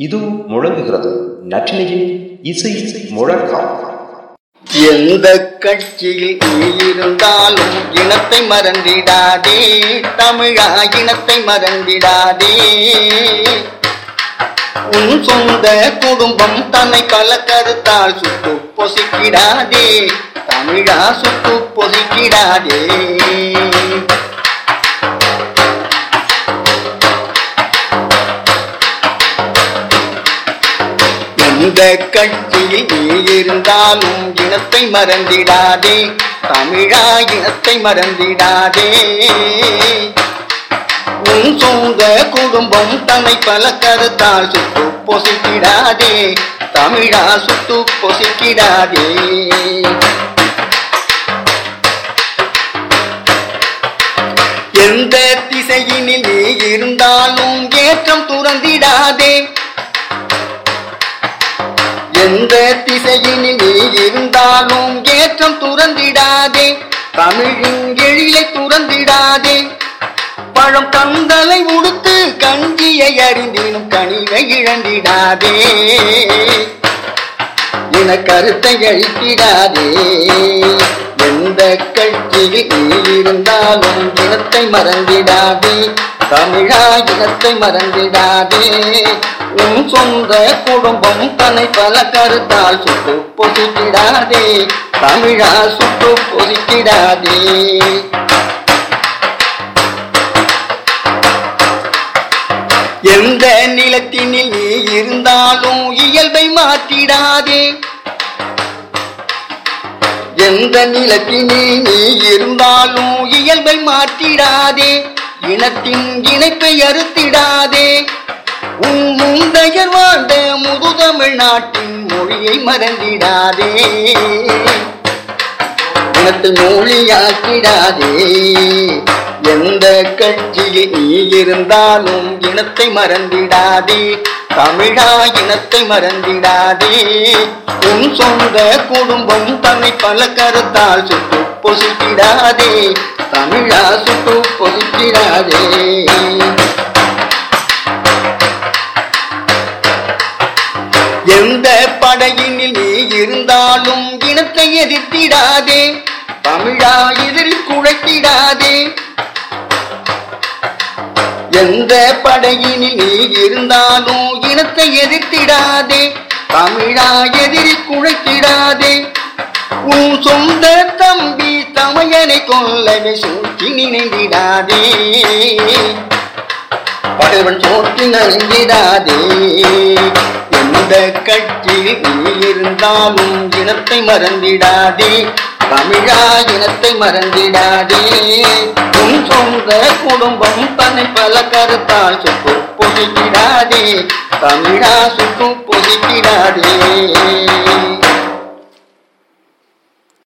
இது முழங்குகிறது. நற்றினையின் இசை முழக்கம். எந்த கட்சியில் நீ இருந்தாலும் இனத்தை மறந்திடாதே. தமிழா இனத்தை மறந்திடாதே. உன் சொந்த குடும்பம் தன்னை பல கருத்தால் சுட்டு பொசிக்கிடாதே. தமிழா சுட்டு பொசிக்கிடாதே. எந்த கட்சியில் நீ இருந்தாலும் இனத்தை மறந்திடாதே. தமிழா இனத்தை மறந்திடாதே. உன் சொந்த குடும்பம் தன்னை பல கருத்தால் சுட்டு பொசிக்கிடாதே. தமிழா சுட்டு பொசிக்கிடாதே. எந்த திசையினில் நீ இருந்தாலும் ஏற்றம் துறந்திடாதே. எந்த திசையினில் நீ இருந்தாலும் ஏற்றம் துறந்திடாதே. தமிழின் எழிலை துறந்திடாதே. பழம் கந்தலை உடுத்து கஞ்சியை அறிந்தினும் கனிவை இழந்திடாதே. என கருத்தை அழித்திடாதே. கட்சியில் நீ இருந்தாலும் இனத்தை மறந்திடாதே. தமிழா இனத்தை மறந்திடாதே. உன் சொந்த குடும்பம் தன்னை பல கருத்தால் சுட்டு பொசிக்கிடாதே தமிழா சுட்டு பொசிக்கிடாதே எந்த நிலத்தினில் நீ இருந்தாலும் இயல்பை மாற்றிடாதே. எந்த நிலத்தினே நீ இருந்தாலும் இயல்பை மாற்றிடாதே இனத்தின் இணைப்பை அறுத்திடாதே. உன் முந்தையர் வாழ்ந்த முதுதமிழ் நாட்டின் மொழியை மறந்திடாதே. இனத்தை மொழியாக்கிடாதே எந்த கட்சியில் நீ இருந்தாலும் இனத்தை மறந்திடாதே. தமிழா இனத்தை மறந்திடாதே. உன் சொந்த குடும்பம் தன்னை பல கருத்தால் சுட்டு பொசுக்கிடாதே. தமிழா சுட்டு பொசுக்கிடாதே. எந்த படையினில் நீ இருந்தாலும் இனத்தை எதிர்த்திடாதே. தமிழா எந்த படையினில் நீ இருந்தாலும் இனத்தை எதிர்த்திடாதே தமிழா எதிரி குழைத்திடாதே. உன் சொந்த தம்பி தமையனை கொல்லவே சூட்டி நினைந்திடாதே. பகைவன் சோற்றி நினைந்திடாதே. எந்த கட்சியில் நீ இருந்தாலும் இனத்தை மறந்திடாதே. தமிழா இனத்தை மறந்திடாதே. உன் சொந்த குடும்பம் தன்னை பல கருத்தால் சுட்டு பொதிக்கிறாதே தமிழா சுட்டு பொதிக்கிறாதே